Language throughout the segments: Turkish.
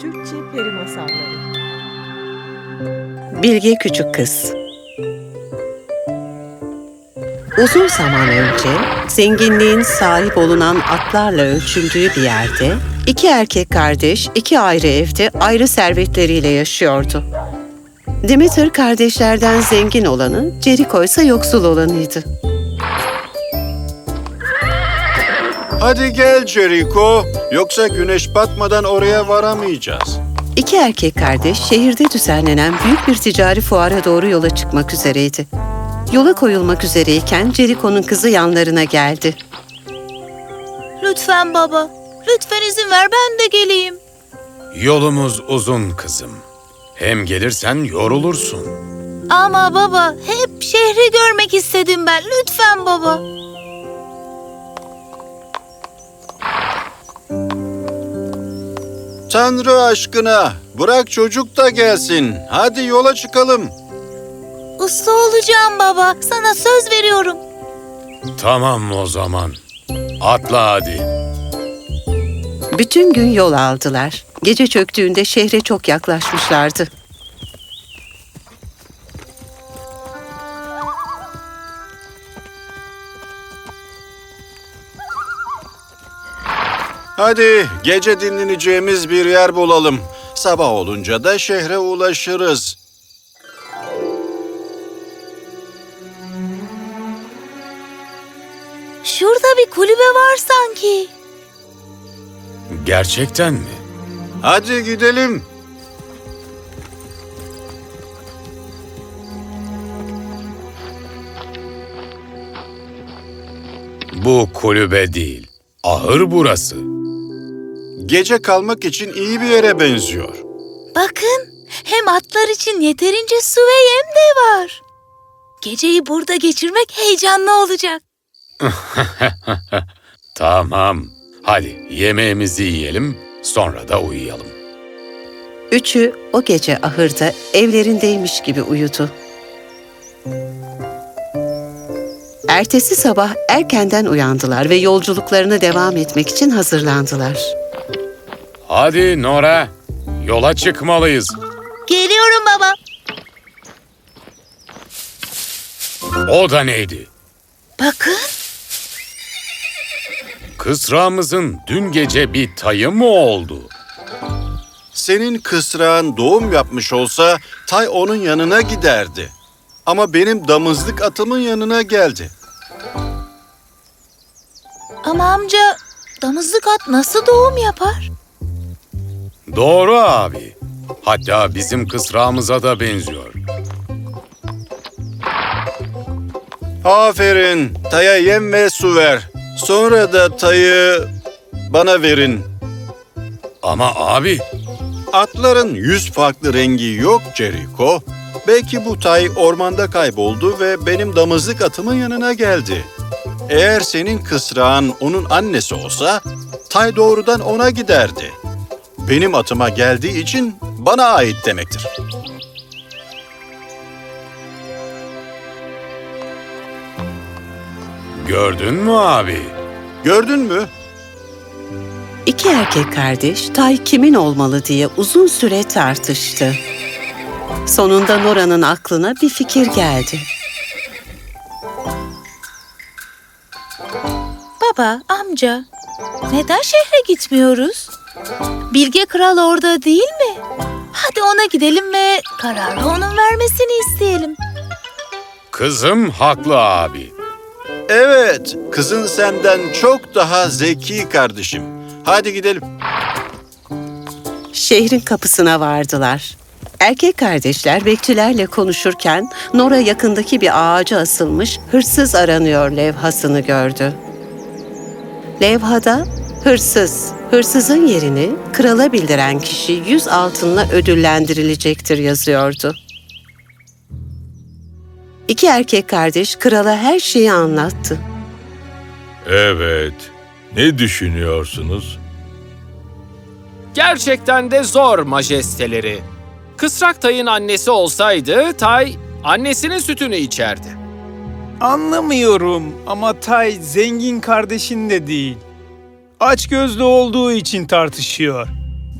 Türkçe Peri Masalları Bilge Küçük Kız Uzun zaman önce zenginliğin sahip olunan atlarla ölçüldüğü bir yerde iki erkek kardeş iki ayrı evde ayrı servetleriyle yaşıyordu. Demeter kardeşlerden zengin olanı, Jericho ise yoksul olanıydı. Hadi gel Jericho. Yoksa güneş batmadan oraya varamayacağız. İki erkek kardeş şehirde düzenlenen büyük bir ticari fuara doğru yola çıkmak üzereydi. Yola koyulmak üzereyken Jericho'nun kızı yanlarına geldi. Lütfen baba. Lütfen izin ver ben de geleyim. Yolumuz uzun kızım. Hem gelirsen yorulursun. Ama baba hep şehri görmek istedim ben. Lütfen baba. Tanrı aşkına bırak çocuk da gelsin. Hadi yola çıkalım. Usta olacağım baba. Sana söz veriyorum. Tamam o zaman. Atla hadi. Bütün gün yol aldılar. Gece çöktüğünde şehre çok yaklaşmışlardı. Hadi gece dinleneceğimiz bir yer bulalım. Sabah olunca da şehre ulaşırız. Şurada bir kulübe var sanki. Gerçekten mi? Hadi gidelim. Bu kulübe değil. Ahır burası. Gece kalmak için iyi bir yere benziyor. Bakın hem atlar için yeterince su ve yem de var. Geceyi burada geçirmek heyecanlı olacak. Tamam. Hadi yemeğimizi yiyelim, sonra da uyuyalım. Üçü o gece ahırda evlerindeymiş gibi uyudu. Ertesi sabah erkenden uyandılar ve yolculuklarına devam etmek için hazırlandılar. Hadi Nora, yola çıkmalıyız. Geliyorum baba. O da neydi? Bakın Kısrağımızın dün gece bir tayı mı oldu? Senin kısrağın doğum yapmış olsa Tay onun yanına giderdi. Ama benim damızlık atımın yanına geldi. ama amca damızlık at nasıl doğum yapar? Doğru abi. Hatta bizim kısrağımıza da benziyor. Aferin. Tay'a yem ve su ver. Sonra da Tay'ı bana verin. Ama abi, Atların yüz farklı rengi yok Jericho. Belki bu tay ormanda kayboldu ve benim damızlık atımın yanına geldi. Eğer senin kısrağın onun annesi olsa, tay doğrudan ona giderdi. Benim atıma geldiği için bana ait demektir. gördün mü abi? Gördün mü? İki erkek kardeş Tay kimin olmalı diye uzun süre tartıştı. Sonunda Nora'nın aklına bir fikir geldi. Baba, amca, neden şehre gitmiyoruz? Bilge Kral orada değil mi? Hadi ona gidelim ve kararı onun vermesini isteyelim. Kızım haklı abi. Evet, kızın senden çok daha zeki kardeşim. Hadi gidelim. Şehrin kapısına vardılar. Erkek kardeşler bekçilerle konuşurken Nora yakındaki bir ağaca asılmış hırsız aranıyor levhasını gördü. Levhada hırsız, hırsızın yerini krala bildiren kişi yüz altınla ödüllendirilecektir yazıyordu. İki erkek kardeş krala her şeyi anlattı. Evet. Ne düşünüyorsunuz? Gerçekten de zor majesteleri. Kısrak Tay'ın annesi olsaydı Tay annesinin sütünü içerdi. Anlamıyorum ama Tay zengin kardeşin de değil. Aç gözlü olduğu için tartışıyor.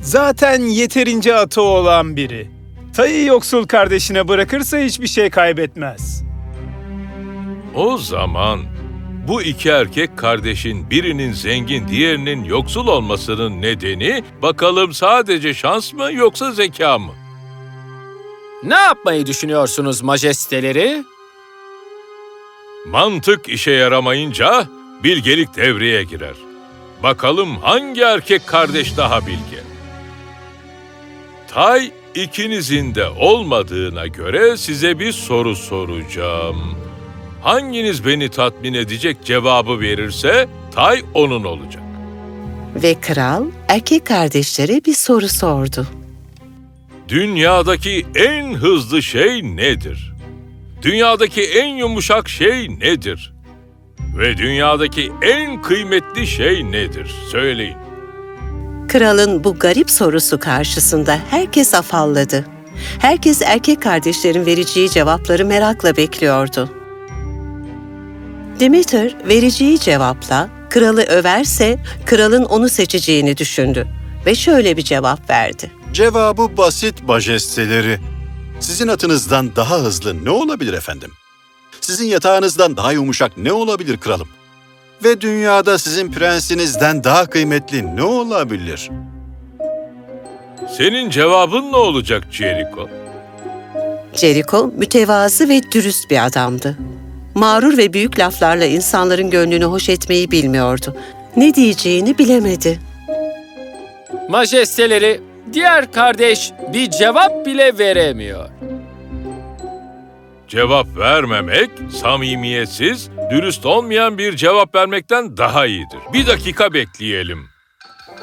Zaten yeterince atı olan biri. Tayı yoksul kardeşine bırakırsa hiçbir şey kaybetmez. O zaman bu iki erkek kardeşin birinin zengin, diğerinin yoksul olmasının nedeni bakalım sadece şans mı yoksa zeka mı? Ne yapmayı düşünüyorsunuz majesteleri? Mantık işe yaramayınca bilgelik devreye girer. Bakalım hangi erkek kardeş daha bilge? Tay ikinizin de olmadığına göre size bir soru soracağım. Hanginiz beni tatmin edecek cevabı verirse Tay onun olacak. Ve kral erkek kardeşlere bir soru sordu. Dünyadaki en hızlı şey nedir? Dünyadaki en yumuşak şey nedir? Ve dünyadaki en kıymetli şey nedir? Söyleyin. Kralın bu garip sorusu karşısında herkes afalladı. Herkes erkek kardeşlerin vereceği cevapları merakla bekliyordu. Demeter vereceği cevapla kralı överse kralın onu seçeceğini düşündü ve şöyle bir cevap verdi. Cevabı basit majesteleri. Sizin atınızdan daha hızlı ne olabilir efendim? Sizin yatağınızdan daha yumuşak ne olabilir kralım? Ve dünyada sizin prensinizden daha kıymetli ne olabilir? Senin cevabın ne olacak Jericho? Jericho mütevazı ve dürüst bir adamdı. Mağrur ve büyük laflarla insanların gönlünü hoş etmeyi bilmiyordu. Ne diyeceğini bilemedi. Majesteleri, diğer kardeş bir cevap bile veremiyor. Cevap vermemek, samimiyetsiz, dürüst olmayan bir cevap vermekten daha iyidir. Bir dakika bekleyelim.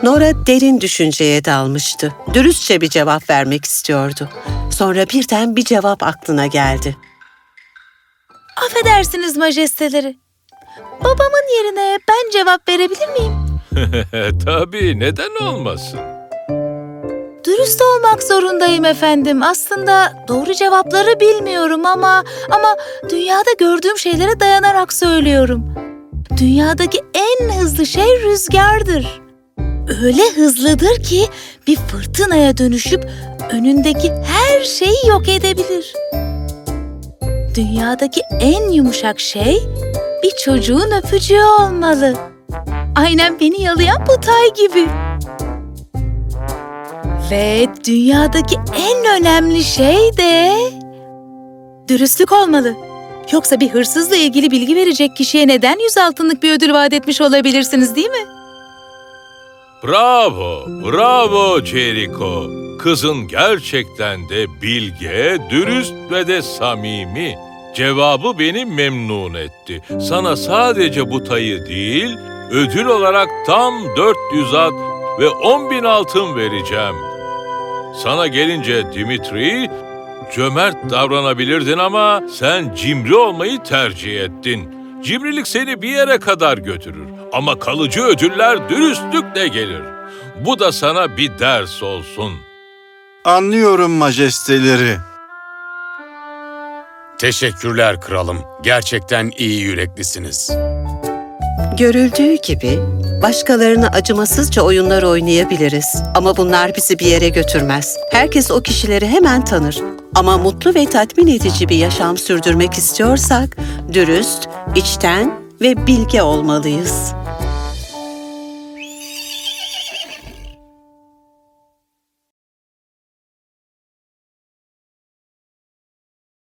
Nora derin düşünceye dalmıştı. Dürüstçe bir cevap vermek istiyordu. Sonra birden bir cevap aklına geldi. Affedersiniz majesteleri. Babamın yerine ben cevap verebilir miyim? Tabii, neden olmasın? Dürüst olmak zorundayım efendim. Aslında doğru cevapları bilmiyorum ama ama dünyada gördüğüm şeylere dayanarak söylüyorum. Dünyadaki en hızlı şey rüzgardır. Öyle hızlıdır ki bir fırtınaya dönüşüp önündeki her şeyi yok edebilir. Dünyadaki en yumuşak şey bir çocuğun öpücüğü olmalı. Aynen beni yalayan bu tay gibi. Ve dünyadaki en önemli şey de dürüstlük olmalı. Yoksa bir hırsızla ilgili bilgi verecek kişiye neden yüz altınlık bir ödül vaat etmiş olabilirsiniz değil mi? Bravo, bravo Jericho. Kızın gerçekten de bilge, dürüst ve de samimi. Cevabı beni memnun etti. Sana sadece bu tayı değil, ödül olarak tam 400 at ve 10 bin altın vereceğim. Sana gelince Dimitri, cömert davranabilirdin ama sen cimri olmayı tercih ettin. Cimrilik seni bir yere kadar götürür ama kalıcı ödüller dürüstlükle gelir. Bu da sana bir ders olsun. Anlıyorum majesteleri. Teşekkürler kralım. Gerçekten iyi yüreklisiniz. Görüldüğü gibi başkalarına acımasızca oyunlar oynayabiliriz ama bunlar bizi bir yere götürmez. Herkes o kişileri hemen tanır. Ama mutlu ve tatmin edici bir yaşam sürdürmek istiyorsak dürüst, içten ve bilge olmalıyız.